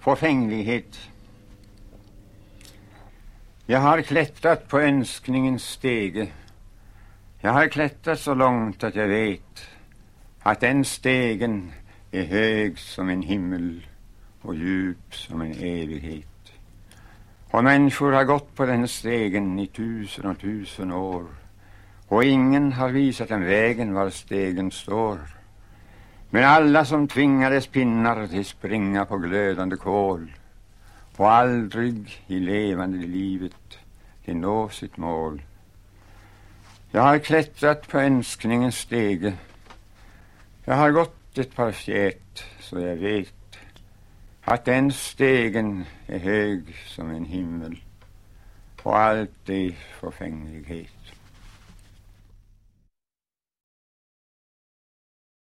förfänglighet. Jag har klättrat på önskningens stege. Jag har klättrat så långt att jag vet att den stegen är hög som en himmel och djup som en evighet. Och människor har gått på den stegen i tusen och tusen år och ingen har visat den vägen var stegen står. Men alla som tvingades pinnar till springa på glödande kol och aldrig i levande livet till nå sitt mål. Jag har klättrat på önskningens stege. Jag har gått ett par fjät så jag vet att den stegen är hög som en himmel och allt är förfänglighet.